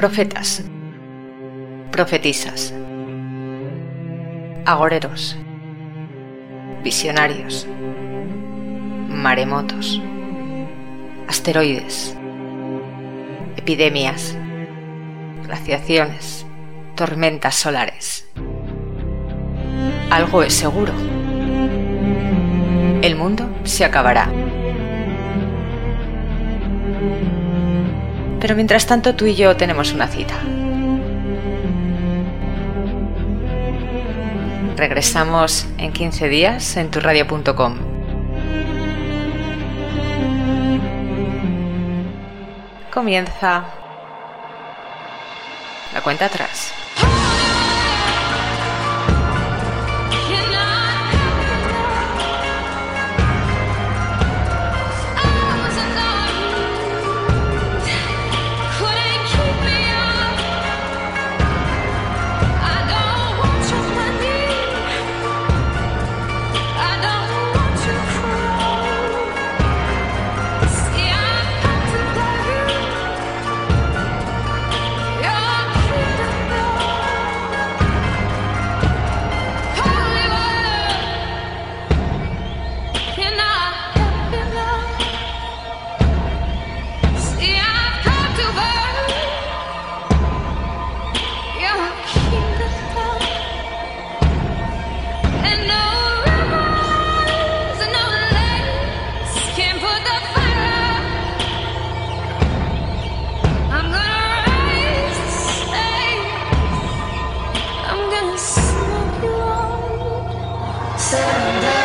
Profetas. Profetisas. Agoreros. Visionarios. Maremotos. Asteroides. Epidemias. Glaciaciones. Tormentas solares. Algo es seguro. El mundo se acabará. Pero mientras tanto tú y yo tenemos una cita. Regresamos en 15 días en turradio.com. Comienza la cuenta atrás. Seven days.